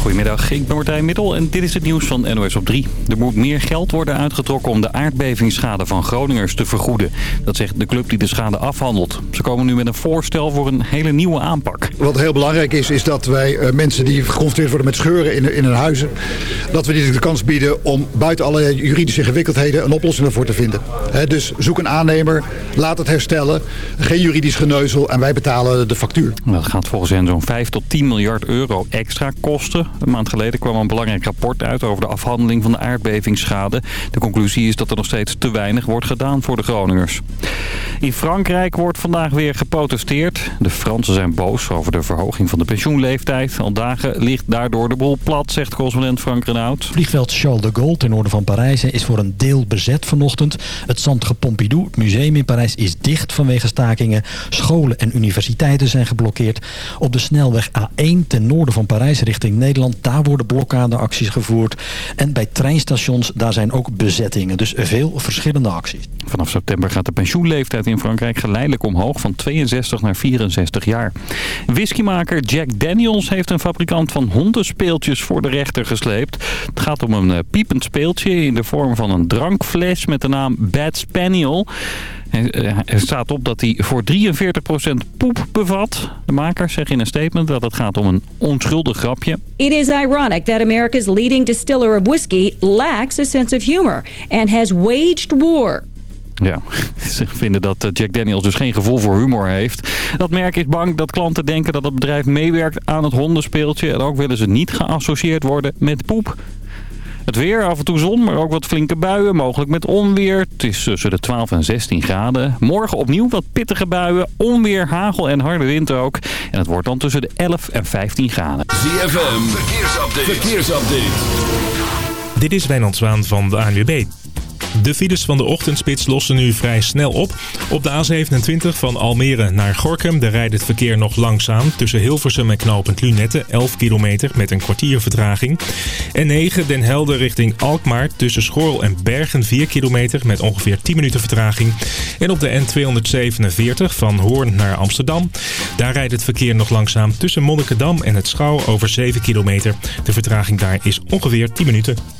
Goedemiddag, ik ben Martijn Middel en dit is het nieuws van NOS op 3. Er moet meer geld worden uitgetrokken om de aardbevingsschade van Groningers te vergoeden. Dat zegt de club die de schade afhandelt. Ze komen nu met een voorstel voor een hele nieuwe aanpak. Wat heel belangrijk is, is dat wij uh, mensen die geconfronteerd worden met scheuren in, in hun huizen... dat we die de kans bieden om buiten alle juridische ingewikkeldheden een oplossing ervoor te vinden. He, dus zoek een aannemer, laat het herstellen, geen juridisch geneuzel en wij betalen de factuur. Dat gaat volgens hen zo'n 5 tot 10 miljard euro extra kosten. Een maand geleden kwam een belangrijk rapport uit over de afhandeling van de aardbevingsschade. De conclusie is dat er nog steeds te weinig wordt gedaan voor de Groningers. In Frankrijk wordt vandaag weer geprotesteerd. De Fransen zijn boos over de verhoging van de pensioenleeftijd. Al dagen ligt daardoor de boel plat, zegt correspondent Frank Renaud. Vliegveld Charles de Gaulle ten noorden van Parijs is voor een deel bezet vanochtend. Het Centre Pompidou, het museum in Parijs, is dicht vanwege stakingen. Scholen en universiteiten zijn geblokkeerd. Op de snelweg A1 ten noorden van Parijs richting Nederland, daar worden blokkadeacties gevoerd. En bij treinstations, daar zijn ook bezettingen. Dus veel verschillende acties. Vanaf september gaat de pensioenleeftijd in Frankrijk geleidelijk omhoog van 62 naar 64 jaar. Whiskymaker Jack Daniels heeft een fabrikant van hondenspeeltjes voor de rechter gesleept. Het gaat om een piepend speeltje in de vorm van een drankfles met de naam Bad Spaniel. Er staat op dat hij voor 43% poep bevat. De makers zeggen in een statement dat het gaat om een onschuldig grapje. Is ironic that America's leading distiller of whiskey lacks a sense of humor and has waged war. Ja, ze vinden dat Jack Daniels dus geen gevoel voor humor heeft. Dat merk is bang dat klanten denken dat het bedrijf meewerkt aan het hondenspeeltje. En ook willen ze niet geassocieerd worden met poep. Het weer, af en toe zon, maar ook wat flinke buien, mogelijk met onweer. Het is tussen de 12 en 16 graden. Morgen opnieuw wat pittige buien, onweer, hagel en harde wind ook. En het wordt dan tussen de 11 en 15 graden. ZFM, verkeersupdate. verkeersupdate. Dit is Wijnand Zwaan van de ANWB. De files van de ochtendspits lossen nu vrij snel op. Op de A27 van Almere naar Gorkum daar rijdt het verkeer nog langzaam. Tussen Hilversum en knooppunt Lunette 11 kilometer met een kwartier vertraging. En 9 Den Helder richting Alkmaar tussen Schorl en Bergen 4 kilometer met ongeveer 10 minuten vertraging. En op de N247 van Hoorn naar Amsterdam. Daar rijdt het verkeer nog langzaam tussen Monnikendam en het Schouw over 7 kilometer. De vertraging daar is ongeveer 10 minuten.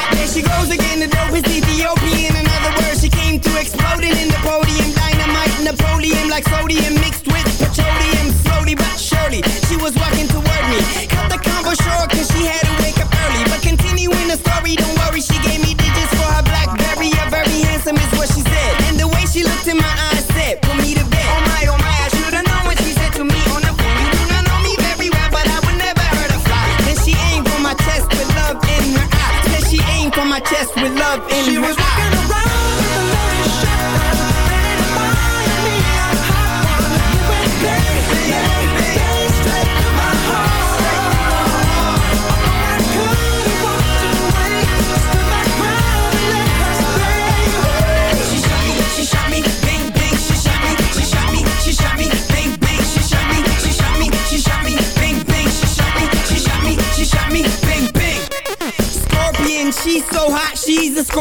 she goes again, the dope is Ethiopian. In other words, she came to exploding in the podium, dynamite, Napoleon, like sodium mixed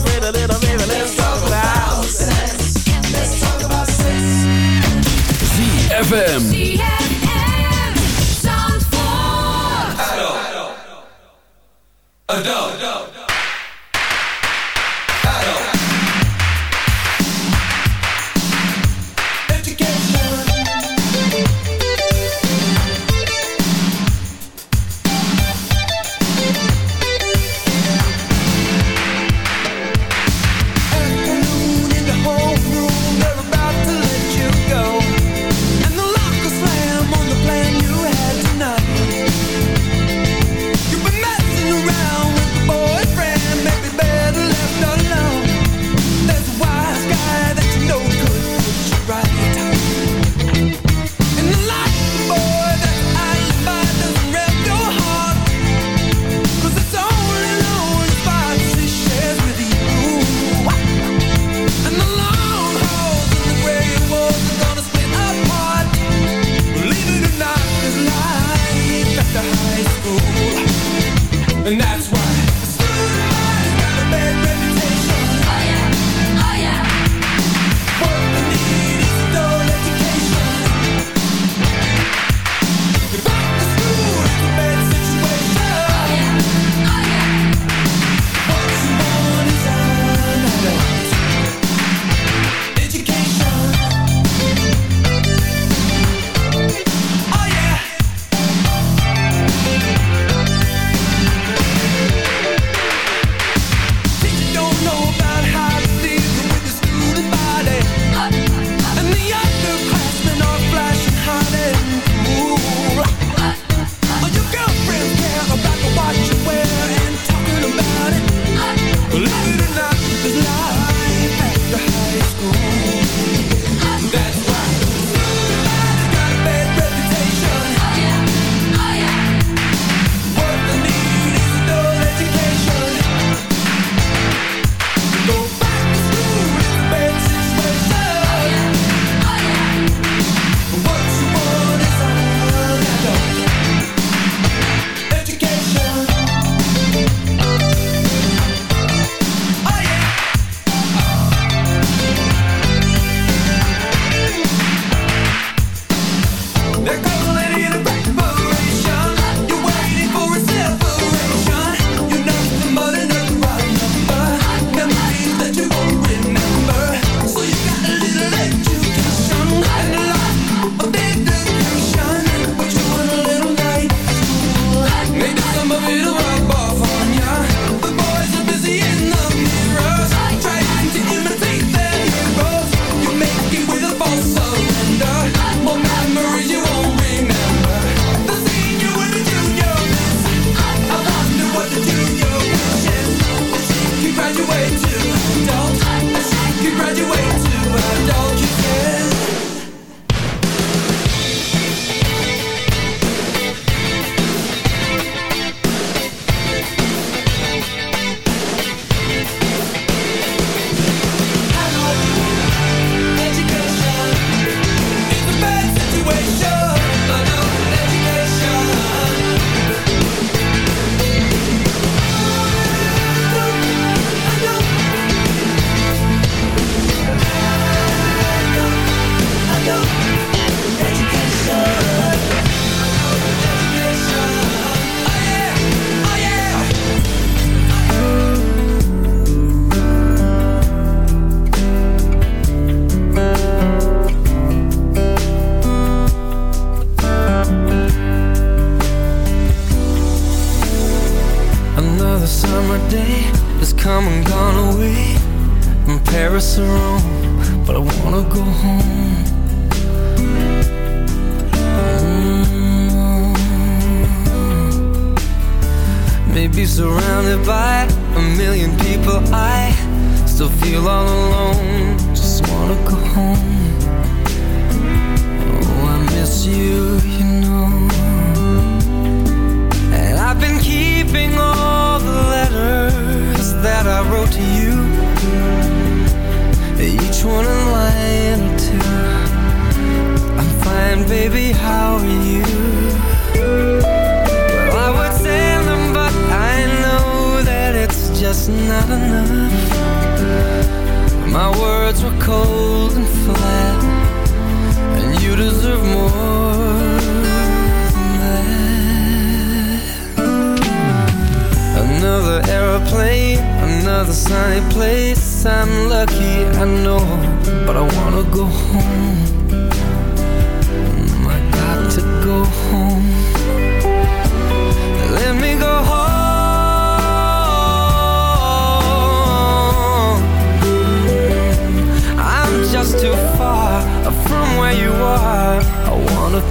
little bit, a little baby. Let's talk about sex. Let's talk about sex. ZFM.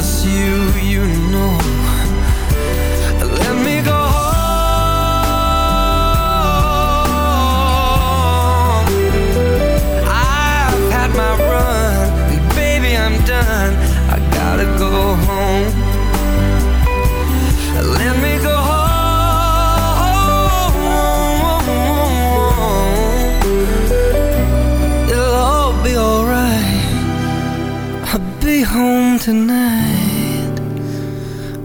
It's you, you know. Let me go home. I've had my run And baby, I'm done. I gotta go home. Let me go home. It'll all be alright. I'll be home tonight.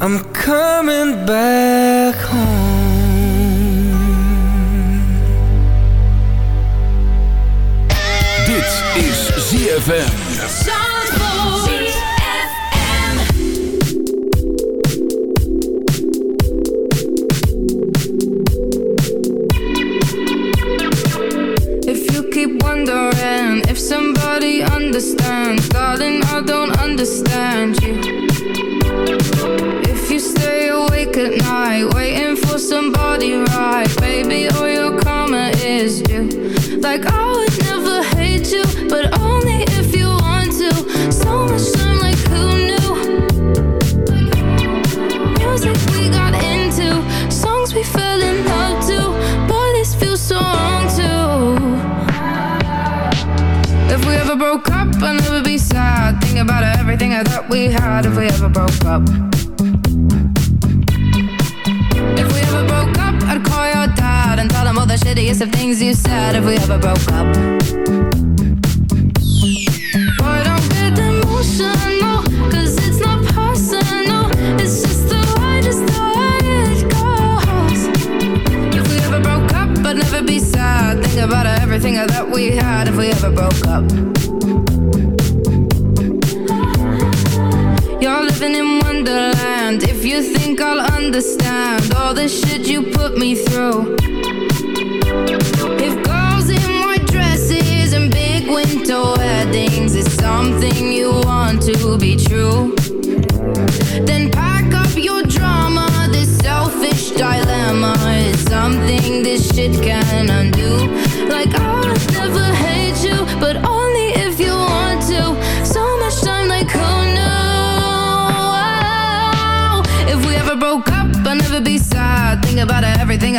I'm coming back home. Dit is ZFM.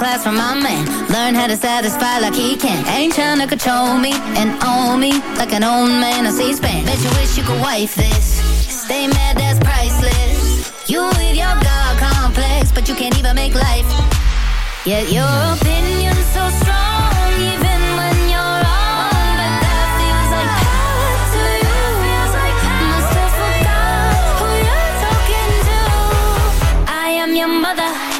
masterclass from my man. Learn how to satisfy like he can. Ain't trying to control me and own me like an old man on C-SPAN. Bet you wish you could wife this. Stay mad, that's priceless. You with your God complex, but you can't even make life. Yet your opinion's so strong, even when you're wrong. But that feels like power to you. Must have forgot who you're talking to. I am your mother.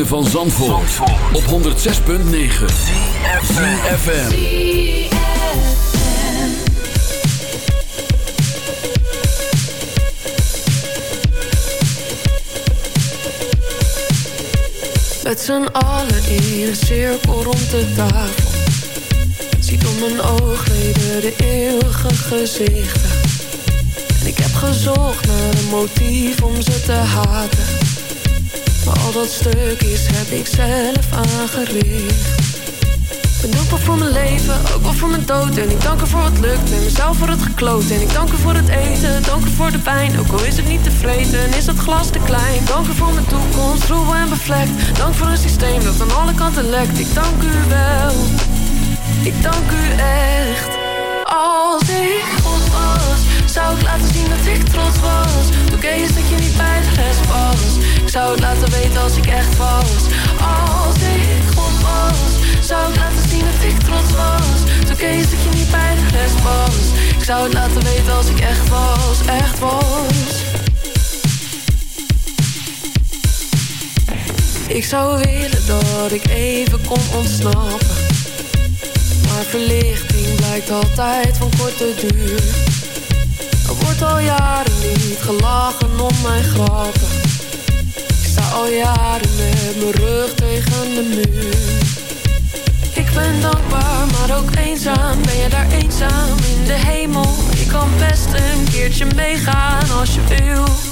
van Zandvoort, op 106.9 CFFM Met z'n allen in een cirkel rond de tafel. Zie door mijn oogleden de eeuwige gezichten. En ik heb gezocht naar een motief om ze te haten Al dat stukjes heb ik zelf aangericht. Ben dankbaar voor mijn leven, ook wel voor mijn dood. En ik dank er voor wat lukt en mezelf voor het gekloot. En ik dank er voor het eten, dank er voor de pijn Ook al is het niet tevreden, en is het glas te klein. Dank er voor mijn toekomst, troebel en bevlekt. Dank voor een systeem dat aan alle kanten lekt. Ik dank u wel, ik dank u echt. Als ik God was, zou ik laten zien dat ik trots was. Oké is dat je niet bij de rest was zou het laten weten als ik echt was. Als ik God was, zou ik laten zien dat ik trots was. Oké is dat je niet bij de rest was Ik zou het laten weten als ik echt was, echt was. Ik zou willen dat ik even kon ontsnappen. Maar verlichting blijkt altijd van korte duur. Er wordt al jaren niet gelachen om mijn grappen. Ik al jaren met mijn rug tegen de muur. Ik ben dankbaar, maar ook eenzaam. Ben je daar eenzaam in de hemel? Ik kan best een keertje meegaan als je wil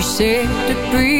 tu sais depuis